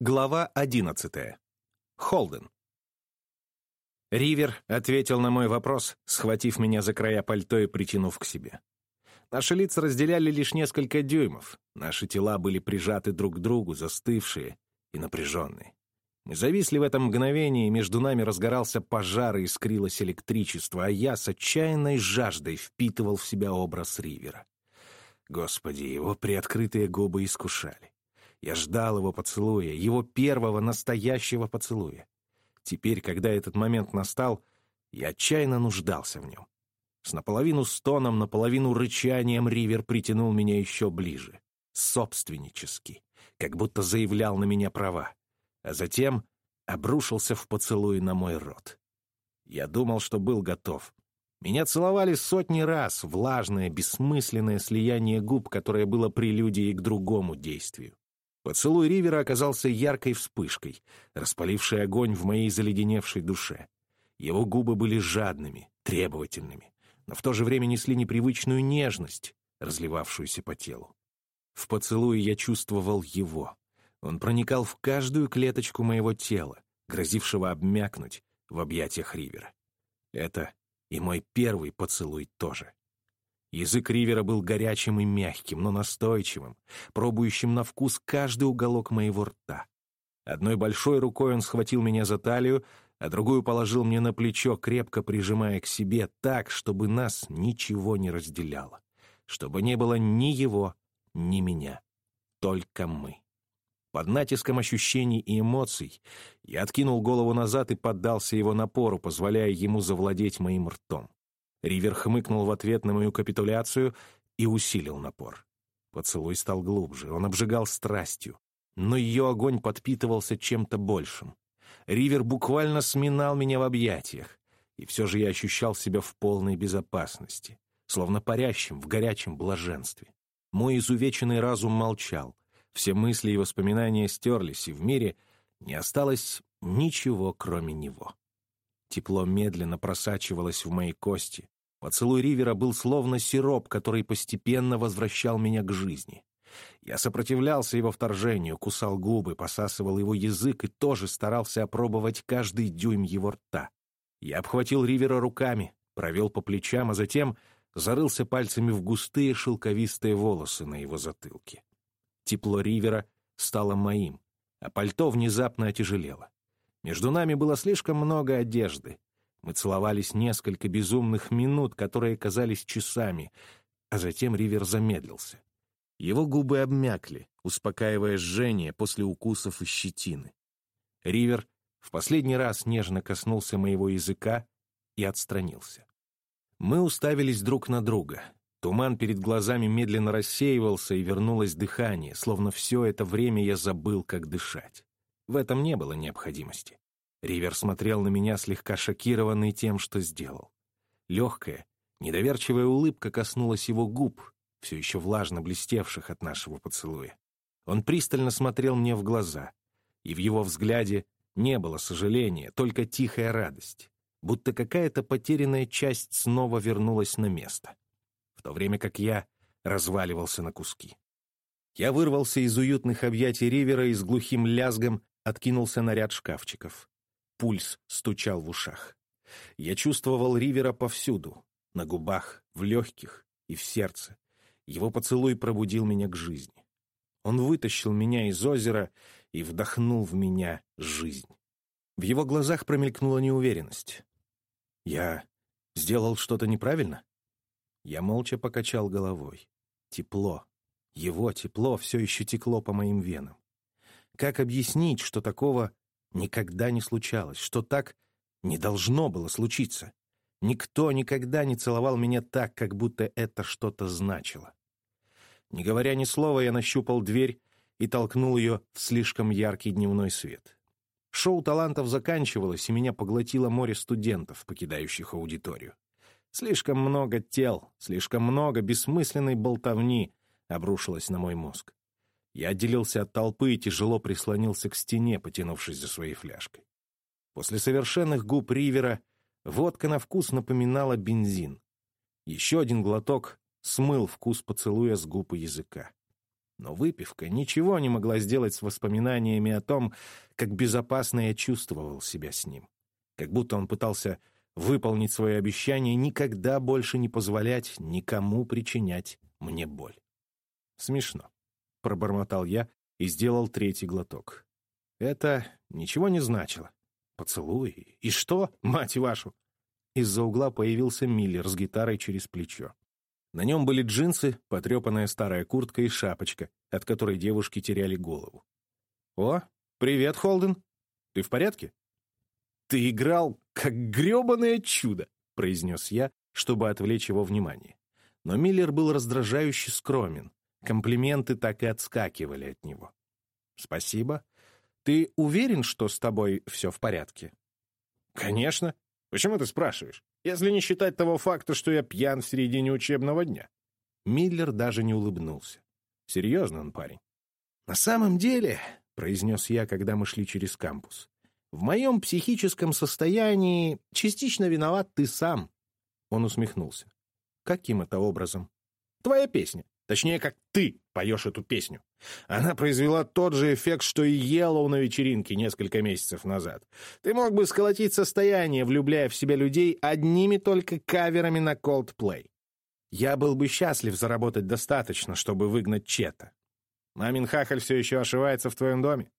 Глава одиннадцатая. Холден. Ривер ответил на мой вопрос, схватив меня за края пальто и притянув к себе. Наши лица разделяли лишь несколько дюймов. Наши тела были прижаты друг к другу, застывшие и напряженные. Мы зависли в этом мгновении, и между нами разгорался пожар и искрилось электричество, а я с отчаянной жаждой впитывал в себя образ Ривера. Господи, его приоткрытые губы искушали. Я ждал его поцелуя, его первого настоящего поцелуя. Теперь, когда этот момент настал, я отчаянно нуждался в нем. С наполовину стоном, наполовину рычанием Ривер притянул меня еще ближе. Собственнически, как будто заявлял на меня права. А затем обрушился в поцелуй на мой рот. Я думал, что был готов. Меня целовали сотни раз, влажное, бессмысленное слияние губ, которое было прелюдией к другому действию. Поцелуй Ривера оказался яркой вспышкой, распалившей огонь в моей заледеневшей душе. Его губы были жадными, требовательными, но в то же время несли непривычную нежность, разливавшуюся по телу. В поцелуе я чувствовал его. Он проникал в каждую клеточку моего тела, грозившего обмякнуть в объятиях Ривера. Это и мой первый поцелуй тоже. Язык Ривера был горячим и мягким, но настойчивым, пробующим на вкус каждый уголок моего рта. Одной большой рукой он схватил меня за талию, а другую положил мне на плечо, крепко прижимая к себе так, чтобы нас ничего не разделяло, чтобы не было ни его, ни меня, только мы. Под натиском ощущений и эмоций я откинул голову назад и поддался его напору, позволяя ему завладеть моим ртом. Ривер хмыкнул в ответ на мою капитуляцию и усилил напор. Поцелуй стал глубже, он обжигал страстью, но ее огонь подпитывался чем-то большим. Ривер буквально сминал меня в объятиях, и все же я ощущал себя в полной безопасности, словно парящим в горячем блаженстве. Мой изувеченный разум молчал, все мысли и воспоминания стерлись, и в мире не осталось ничего, кроме него. Тепло медленно просачивалось в мои кости. Поцелуй Ривера был словно сироп, который постепенно возвращал меня к жизни. Я сопротивлялся его вторжению, кусал губы, посасывал его язык и тоже старался опробовать каждый дюйм его рта. Я обхватил Ривера руками, провел по плечам, а затем зарылся пальцами в густые шелковистые волосы на его затылке. Тепло Ривера стало моим, а пальто внезапно отяжелело. Между нами было слишком много одежды. Мы целовались несколько безумных минут, которые казались часами, а затем Ривер замедлился. Его губы обмякли, успокаивая жжение после укусов и щетины. Ривер в последний раз нежно коснулся моего языка и отстранился. Мы уставились друг на друга. Туман перед глазами медленно рассеивался, и вернулось дыхание, словно все это время я забыл, как дышать. В этом не было необходимости. Ривер смотрел на меня, слегка шокированный тем, что сделал. Легкая, недоверчивая улыбка коснулась его губ, все еще влажно блестевших от нашего поцелуя. Он пристально смотрел мне в глаза, и в его взгляде не было сожаления, только тихая радость, будто какая-то потерянная часть снова вернулась на место, в то время как я разваливался на куски. Я вырвался из уютных объятий Ривера и с глухим лязгом откинулся на ряд шкафчиков. Пульс стучал в ушах. Я чувствовал Ривера повсюду, на губах, в легких и в сердце. Его поцелуй пробудил меня к жизни. Он вытащил меня из озера и вдохнул в меня жизнь. В его глазах промелькнула неуверенность. Я сделал что-то неправильно? Я молча покачал головой. Тепло. Его тепло все еще текло по моим венам. Как объяснить, что такого никогда не случалось, что так не должно было случиться? Никто никогда не целовал меня так, как будто это что-то значило. Не говоря ни слова, я нащупал дверь и толкнул ее в слишком яркий дневной свет. Шоу талантов заканчивалось, и меня поглотило море студентов, покидающих аудиторию. Слишком много тел, слишком много бессмысленной болтовни обрушилось на мой мозг. Я отделился от толпы и тяжело прислонился к стене, потянувшись за своей фляжкой. После совершенных губ Ривера водка на вкус напоминала бензин. Еще один глоток смыл вкус поцелуя с губ и языка. Но выпивка ничего не могла сделать с воспоминаниями о том, как безопасно я чувствовал себя с ним. Как будто он пытался выполнить свое обещание никогда больше не позволять никому причинять мне боль. Смешно. Пробормотал я и сделал третий глоток. Это ничего не значило. Поцелуй. И что, мать вашу? Из-за угла появился Миллер с гитарой через плечо. На нем были джинсы, потрепанная старая куртка и шапочка, от которой девушки теряли голову. «О, привет, Холден! Ты в порядке?» «Ты играл как гребаное чудо!» — произнес я, чтобы отвлечь его внимание. Но Миллер был раздражающе скромен. Комплименты так и отскакивали от него. «Спасибо. Ты уверен, что с тобой все в порядке?» «Конечно. Почему ты спрашиваешь? Если не считать того факта, что я пьян в середине учебного дня». Миллер даже не улыбнулся. Серьезно он парень. «На самом деле», — произнес я, когда мы шли через кампус, «в моем психическом состоянии частично виноват ты сам». Он усмехнулся. «Каким это образом?» «Твоя песня. Точнее, как ты поешь эту песню. Она произвела тот же эффект, что и Йеллоу на вечеринке несколько месяцев назад. Ты мог бы сколотить состояние, влюбляя в себя людей одними только каверами на Coldplay. Я был бы счастлив заработать достаточно, чтобы выгнать Чета. Мамин хахаль все еще ошивается в твоем доме.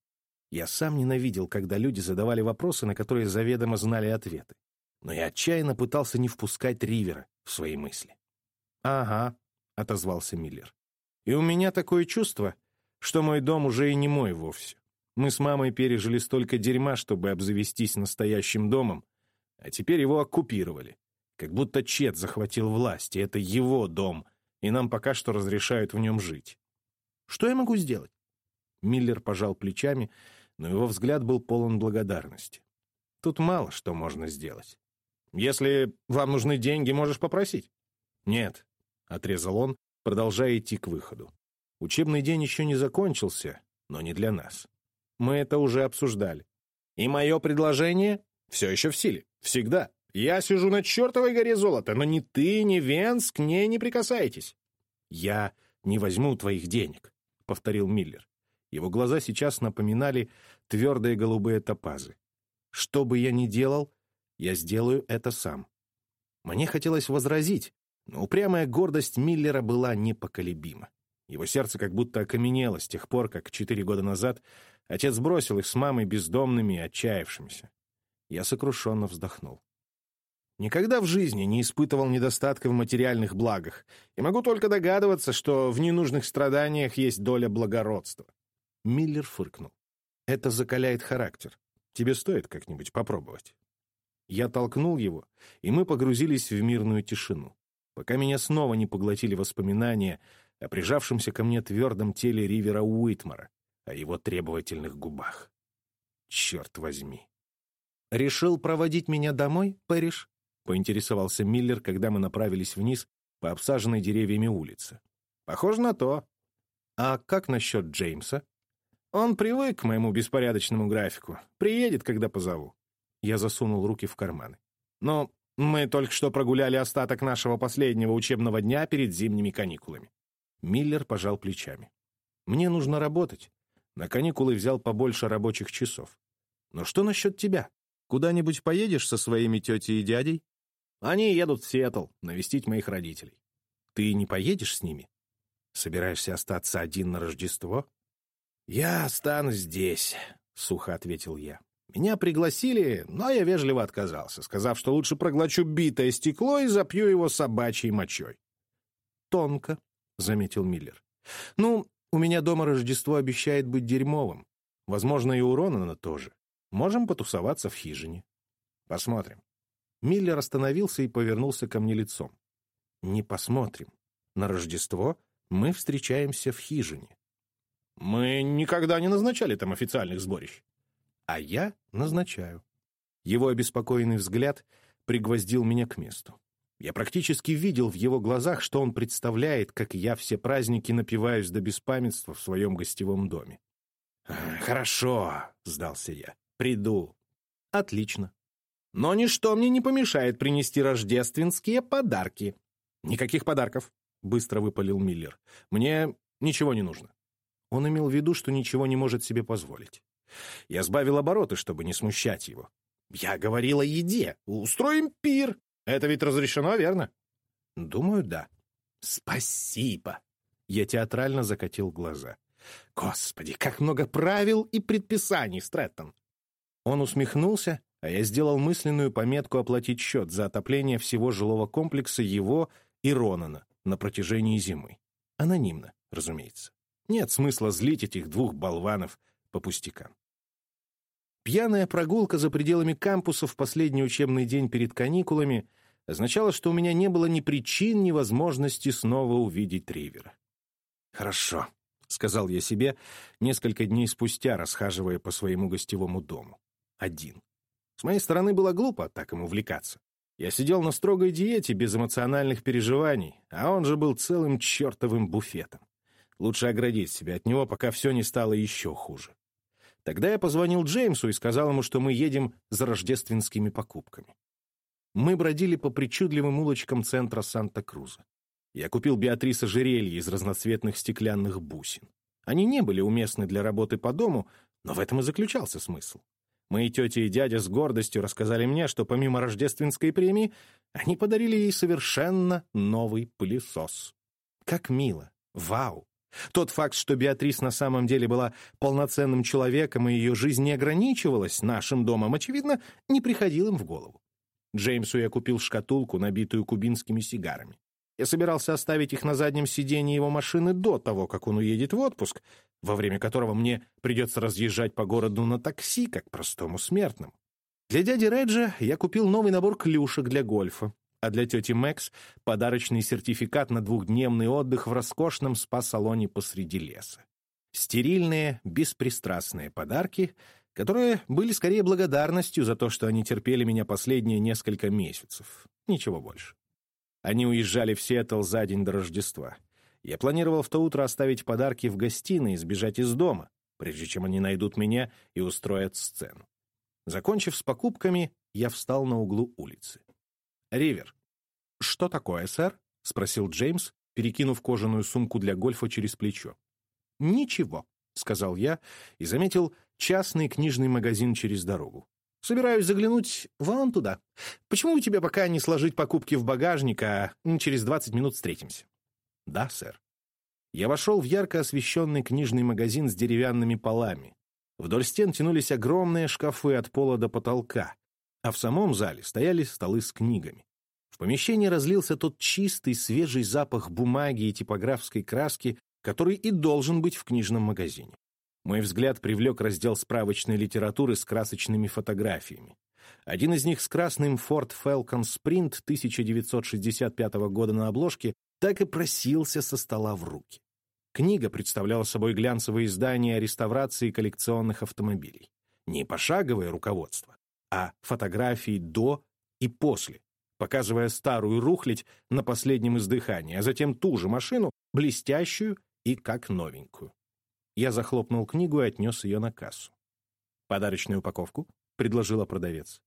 Я сам ненавидел, когда люди задавали вопросы, на которые заведомо знали ответы. Но я отчаянно пытался не впускать Ривера в свои мысли. «Ага», — отозвался Миллер. «И у меня такое чувство, что мой дом уже и не мой вовсе. Мы с мамой пережили столько дерьма, чтобы обзавестись настоящим домом, а теперь его оккупировали. Как будто Чет захватил власть, и это его дом, и нам пока что разрешают в нем жить. Что я могу сделать?» Миллер пожал плечами, но его взгляд был полон благодарности. «Тут мало что можно сделать. Если вам нужны деньги, можешь попросить». «Нет», — отрезал он, продолжая идти к выходу. Учебный день еще не закончился, но не для нас. Мы это уже обсуждали. И мое предложение все еще в силе. Всегда. Я сижу на чертовой горе золота, но ни ты, ни Венс к ней не прикасаетесь. Я не возьму твоих денег, — повторил Миллер. Его глаза сейчас напоминали твердые голубые топазы. Что бы я ни делал, я сделаю это сам. Мне хотелось возразить, но упрямая гордость Миллера была непоколебима. Его сердце как будто окаменело с тех пор, как четыре года назад отец бросил их с мамой бездомными и отчаявшимися. Я сокрушенно вздохнул. Никогда в жизни не испытывал недостатка в материальных благах, и могу только догадываться, что в ненужных страданиях есть доля благородства. Миллер фыркнул. Это закаляет характер. Тебе стоит как-нибудь попробовать. Я толкнул его, и мы погрузились в мирную тишину, пока меня снова не поглотили воспоминания о прижавшемся ко мне твердом теле Ривера Уитмара, о его требовательных губах. Черт возьми. «Решил проводить меня домой, Пэриш?» — поинтересовался Миллер, когда мы направились вниз по обсаженной деревьями улице. «Похоже на то». «А как насчет Джеймса?» «Он привык к моему беспорядочному графику. Приедет, когда позову». Я засунул руки в карманы. «Но мы только что прогуляли остаток нашего последнего учебного дня перед зимними каникулами. Миллер пожал плечами. «Мне нужно работать. На каникулы взял побольше рабочих часов. Но что насчет тебя? Куда-нибудь поедешь со своими тетей и дядей? Они едут в Сиэтл навестить моих родителей. Ты не поедешь с ними? Собираешься остаться один на Рождество? Я останусь здесь, — сухо ответил я. Меня пригласили, но я вежливо отказался, сказав, что лучше проглочу битое стекло и запью его собачьей мочой. Тонко, — заметил Миллер. «Ну, у меня дома Рождество обещает быть дерьмовым. Возможно, и у Ронана тоже. Можем потусоваться в хижине. Посмотрим». Миллер остановился и повернулся ко мне лицом. «Не посмотрим. На Рождество мы встречаемся в хижине». «Мы никогда не назначали там официальных сборищ». «А я назначаю». Его обеспокоенный взгляд пригвоздил меня к месту. Я практически видел в его глазах, что он представляет, как я все праздники напиваюсь до беспамятства в своем гостевом доме. «Хорошо», — сдался я. «Приду». «Отлично. Но ничто мне не помешает принести рождественские подарки». «Никаких подарков», — быстро выпалил Миллер. «Мне ничего не нужно. Он имел в виду, что ничего не может себе позволить. Я сбавил обороты, чтобы не смущать его. «Я говорил о еде. Устроим пир. Это ведь разрешено, верно?» «Думаю, да». «Спасибо!» Я театрально закатил глаза. «Господи, как много правил и предписаний, Стрэттон!» Он усмехнулся, а я сделал мысленную пометку оплатить счет за отопление всего жилого комплекса его и Ронана на протяжении зимы. Анонимно, разумеется. Нет смысла злить этих двух болванов по пустякам. Пьяная прогулка за пределами кампуса в последний учебный день перед каникулами означала, что у меня не было ни причин, ни возможности снова увидеть Ривера. «Хорошо», — сказал я себе несколько дней спустя, расхаживая по своему гостевому дому. Один. С моей стороны было глупо так им увлекаться. Я сидел на строгой диете без эмоциональных переживаний, а он же был целым чертовым буфетом. Лучше оградить себя от него, пока все не стало еще хуже. Тогда я позвонил Джеймсу и сказал ему, что мы едем за рождественскими покупками. Мы бродили по причудливым улочкам центра Санта-Круза. Я купил Беатрис ожерелье из разноцветных стеклянных бусин. Они не были уместны для работы по дому, но в этом и заключался смысл. Мои тети и дядя с гордостью рассказали мне, что помимо рождественской премии они подарили ей совершенно новый пылесос. Как мило! Вау! Тот факт, что Беатрис на самом деле была полноценным человеком и ее жизнь не ограничивалась нашим домом, очевидно, не приходил им в голову. Джеймсу я купил шкатулку, набитую кубинскими сигарами. Я собирался оставить их на заднем сиденье его машины до того, как он уедет в отпуск, во время которого мне придется разъезжать по городу на такси, как простому смертному. Для дяди Реджа я купил новый набор клюшек для гольфа, а для тети Мэкс — подарочный сертификат на двухдневный отдых в роскошном спа-салоне посреди леса. Стерильные, беспристрастные подарки, которые были скорее благодарностью за то, что они терпели меня последние несколько месяцев. Ничего больше. Они уезжали в Сиэтл за день до Рождества. Я планировал в то утро оставить подарки в гостиной и сбежать из дома, прежде чем они найдут меня и устроят сцену. Закончив с покупками, я встал на углу улицы. «Ривер». «Что такое, сэр?» — спросил Джеймс, перекинув кожаную сумку для гольфа через плечо. «Ничего», — сказал я и заметил частный книжный магазин через дорогу. Собираюсь заглянуть вон туда. Почему бы тебе пока не сложить покупки в багажник, а через двадцать минут встретимся?» «Да, сэр». Я вошел в ярко освещенный книжный магазин с деревянными полами. Вдоль стен тянулись огромные шкафы от пола до потолка, а в самом зале стояли столы с книгами. В помещении разлился тот чистый, свежий запах бумаги и типографской краски, который и должен быть в книжном магазине. Мой взгляд привлек раздел справочной литературы с красочными фотографиями. Один из них с красным Ford Falcon Sprint 1965 года на обложке так и просился со стола в руки. Книга представляла собой глянцевое издание о реставрации коллекционных автомобилей. Не пошаговое руководство, а фотографии до и после, показывая старую рухлядь на последнем издыхании, а затем ту же машину, блестящую и как новенькую. Я захлопнул книгу и отнес ее на кассу. «Подарочную упаковку?» — предложила продавец.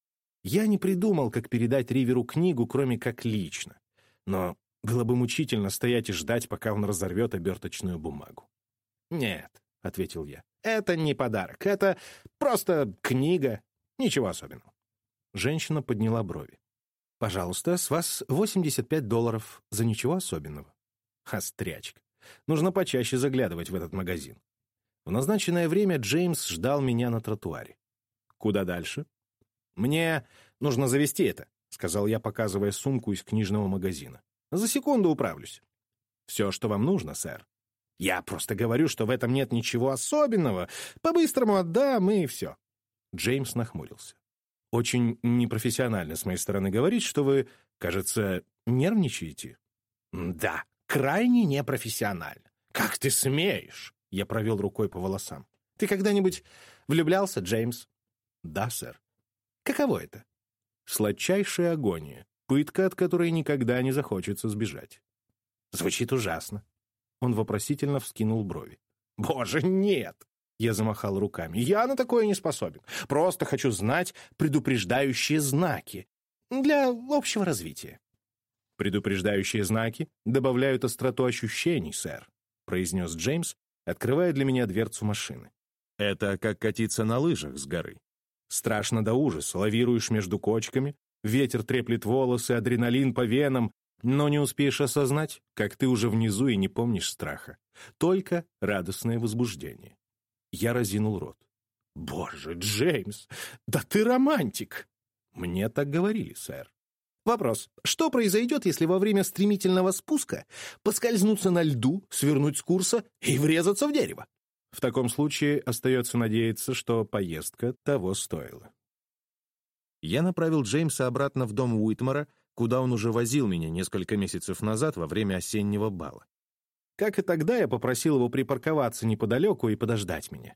Я не придумал, как передать Риверу книгу, кроме как лично. Но было бы мучительно стоять и ждать, пока он разорвет оберточную бумагу. «Нет», — ответил я, — «это не подарок, это просто книга, ничего особенного». Женщина подняла брови. «Пожалуйста, с вас 85 долларов за ничего особенного». Острячка. Нужно почаще заглядывать в этот магазин. В назначенное время Джеймс ждал меня на тротуаре. «Куда дальше?» «Мне нужно завести это», — сказал я, показывая сумку из книжного магазина. «За секунду управлюсь». «Все, что вам нужно, сэр». «Я просто говорю, что в этом нет ничего особенного. По-быстрому отдам, и все». Джеймс нахмурился. «Очень непрофессионально с моей стороны говорить, что вы, кажется, нервничаете». «Да, крайне непрофессионально. Как ты смеешь?» Я провел рукой по волосам. «Ты когда-нибудь влюблялся, Джеймс?» «Да, сэр». «Каково это?» «Сладчайшая агония, пытка, от которой никогда не захочется сбежать». «Звучит ужасно». Он вопросительно вскинул брови. «Боже, нет!» Я замахал руками. «Я на такое не способен. Просто хочу знать предупреждающие знаки для общего развития». «Предупреждающие знаки добавляют остроту ощущений, сэр», — произнес Джеймс, открывая для меня дверцу машины. Это как катиться на лыжах с горы. Страшно до ужаса, лавируешь между кочками, ветер треплет волосы, адреналин по венам, но не успеешь осознать, как ты уже внизу и не помнишь страха. Только радостное возбуждение. Я разинул рот. «Боже, Джеймс, да ты романтик!» «Мне так говорили, сэр». Вопрос. Что произойдет, если во время стремительного спуска поскользнуться на льду, свернуть с курса и врезаться в дерево? В таком случае остается надеяться, что поездка того стоила. Я направил Джеймса обратно в дом Уитмара, куда он уже возил меня несколько месяцев назад во время осеннего бала. Как и тогда, я попросил его припарковаться неподалеку и подождать меня.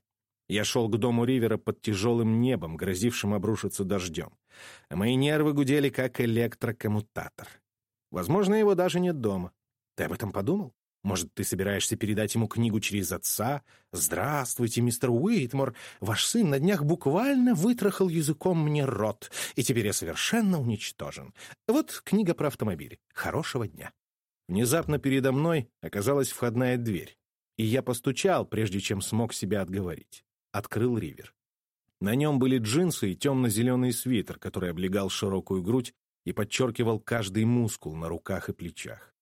Я шел к дому Ривера под тяжелым небом, грозившим обрушиться дождем. А мои нервы гудели, как электрокоммутатор. Возможно, его даже нет дома. Ты об этом подумал? Может, ты собираешься передать ему книгу через отца? Здравствуйте, мистер Уитмор. Ваш сын на днях буквально вытрахал языком мне рот, и теперь я совершенно уничтожен. Вот книга про автомобили. Хорошего дня. Внезапно передо мной оказалась входная дверь, и я постучал, прежде чем смог себя отговорить открыл ривер. На нем были джинсы и темно-зеленый свитер, который облегал широкую грудь и подчеркивал каждый мускул на руках и плечах.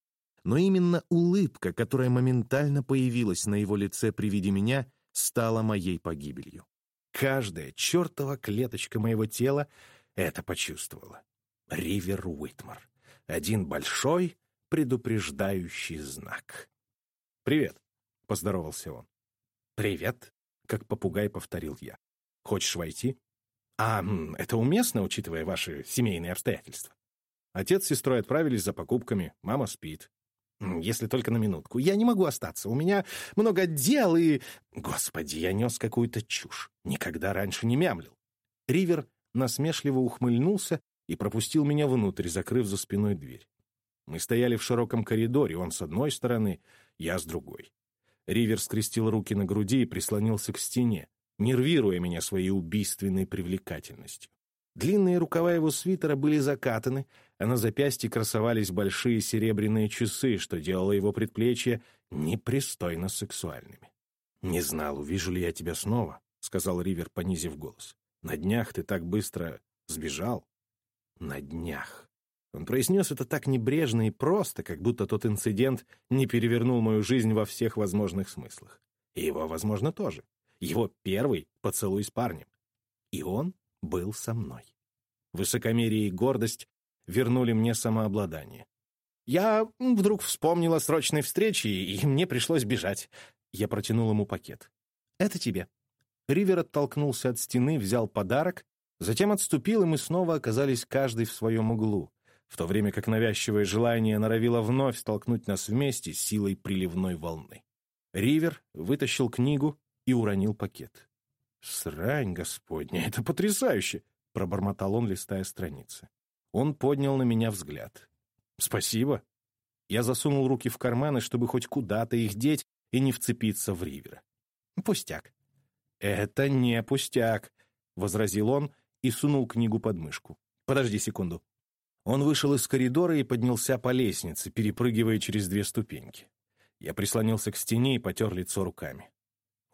Но именно улыбка, которая моментально появилась на его лице при виде меня, стала моей погибелью. Каждая чертова клеточка моего тела это почувствовала. Ривер Уитмар. Один большой предупреждающий знак. «Привет», — поздоровался он. «Привет», как попугай повторил я. «Хочешь войти?» «А это уместно, учитывая ваши семейные обстоятельства?» Отец с сестрой отправились за покупками, мама спит. «Если только на минутку. Я не могу остаться. У меня много дел и...» Господи, я нес какую-то чушь. Никогда раньше не мямлил. Ривер насмешливо ухмыльнулся и пропустил меня внутрь, закрыв за спиной дверь. Мы стояли в широком коридоре, он с одной стороны, я с другой. Ривер скрестил руки на груди и прислонился к стене, нервируя меня своей убийственной привлекательностью. Длинные рукава его свитера были закатаны, а на запястье красовались большие серебряные часы, что делало его предплечья непристойно сексуальными. «Не знал, увижу ли я тебя снова», — сказал Ривер, понизив голос. «На днях ты так быстро сбежал». «На днях». Он произнес это так небрежно и просто, как будто тот инцидент не перевернул мою жизнь во всех возможных смыслах. И его, возможно, тоже. Его первый поцелуй с парнем. И он был со мной. Высокомерие и гордость вернули мне самообладание. Я вдруг вспомнил о срочной встрече, и мне пришлось бежать. Я протянул ему пакет. «Это тебе». Ривер оттолкнулся от стены, взял подарок, затем отступил, и мы снова оказались каждый в своем углу в то время как навязчивое желание норовило вновь столкнуть нас вместе с силой приливной волны. Ривер вытащил книгу и уронил пакет. «Срань, господня, это потрясающе!» — пробормотал он, листая страницы. Он поднял на меня взгляд. «Спасибо». Я засунул руки в карманы, чтобы хоть куда-то их деть и не вцепиться в Ривера. «Пустяк». «Это не пустяк», — возразил он и сунул книгу под мышку. «Подожди секунду». Он вышел из коридора и поднялся по лестнице, перепрыгивая через две ступеньки. Я прислонился к стене и потер лицо руками.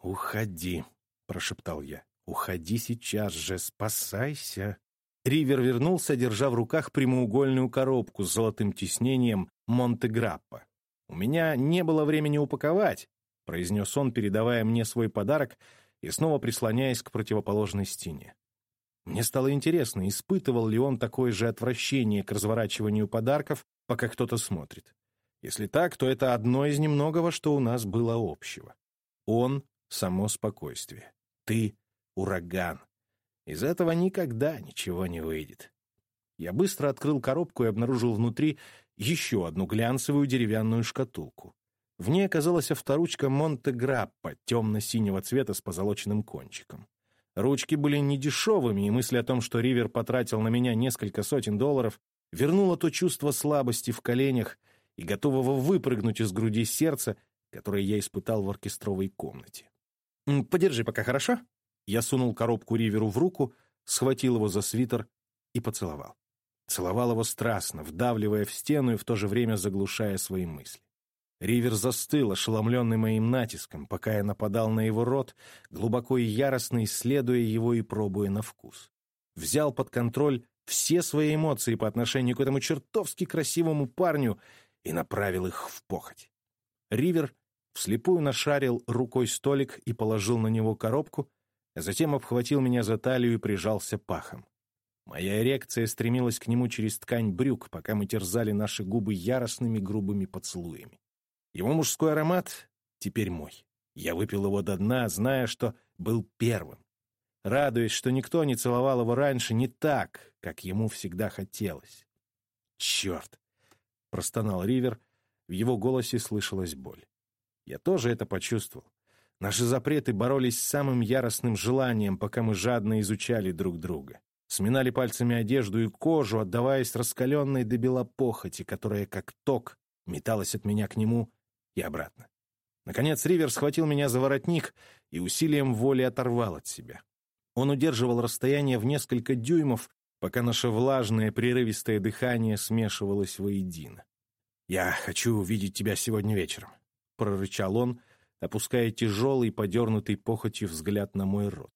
«Уходи», — прошептал я. «Уходи сейчас же, спасайся». Ривер вернулся, держа в руках прямоугольную коробку с золотым тиснением Монте-Граппо. «У меня не было времени упаковать», — произнес он, передавая мне свой подарок и снова прислоняясь к противоположной стене. Мне стало интересно, испытывал ли он такое же отвращение к разворачиванию подарков, пока кто-то смотрит. Если так, то это одно из немногого, что у нас было общего. Он — само спокойствие. Ты — ураган. Из этого никогда ничего не выйдет. Я быстро открыл коробку и обнаружил внутри еще одну глянцевую деревянную шкатулку. В ней оказалась авторучка Монте-Граппа темно-синего цвета с позолоченным кончиком. Ручки были недешевыми, и мысль о том, что Ривер потратил на меня несколько сотен долларов, вернула то чувство слабости в коленях и готового выпрыгнуть из груди сердца, которое я испытал в оркестровой комнате. «Подержи пока, хорошо?» Я сунул коробку Риверу в руку, схватил его за свитер и поцеловал. Целовал его страстно, вдавливая в стену и в то же время заглушая свои мысли. Ривер застыл, ошеломленный моим натиском, пока я нападал на его рот, глубоко и яростно исследуя его и пробуя на вкус. Взял под контроль все свои эмоции по отношению к этому чертовски красивому парню и направил их в похоть. Ривер вслепую нашарил рукой столик и положил на него коробку, а затем обхватил меня за талию и прижался пахом. Моя эрекция стремилась к нему через ткань брюк, пока мы терзали наши губы яростными грубыми поцелуями. Его мужской аромат теперь мой. Я выпил его до дна, зная, что был первым. Радуясь, что никто не целовал его раньше не так, как ему всегда хотелось. «Черт!» — простонал Ривер. В его голосе слышалась боль. Я тоже это почувствовал. Наши запреты боролись с самым яростным желанием, пока мы жадно изучали друг друга. Сминали пальцами одежду и кожу, отдаваясь раскаленной до бела похоти, которая, как ток, металась от меня к нему и обратно. Наконец Ривер схватил меня за воротник и усилием воли оторвал от себя. Он удерживал расстояние в несколько дюймов, пока наше влажное прерывистое дыхание смешивалось воедино. «Я хочу увидеть тебя сегодня вечером», — прорычал он, опуская тяжелый, подернутый похотью взгляд на мой рот.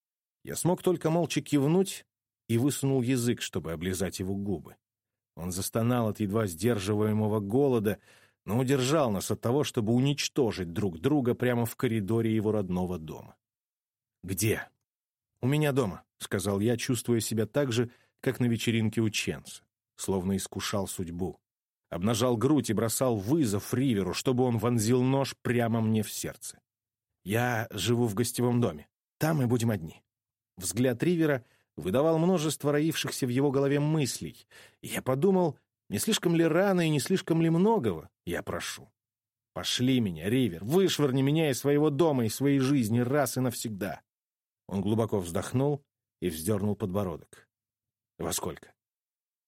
Я смог только молча кивнуть и высунул язык, чтобы облизать его губы. Он застонал от едва сдерживаемого голода, но удержал нас от того, чтобы уничтожить друг друга прямо в коридоре его родного дома. «Где?» «У меня дома», — сказал я, чувствуя себя так же, как на вечеринке у Ченса, словно искушал судьбу. Обнажал грудь и бросал вызов Риверу, чтобы он вонзил нож прямо мне в сердце. «Я живу в гостевом доме. Там мы будем одни». Взгляд Ривера выдавал множество роившихся в его голове мыслей, и я подумал, не слишком ли рано и не слишком ли многого я прошу. «Пошли меня, Ривер, вышвырни меня из своего дома и своей жизни раз и навсегда». Он глубоко вздохнул и вздернул подбородок. «Во сколько?»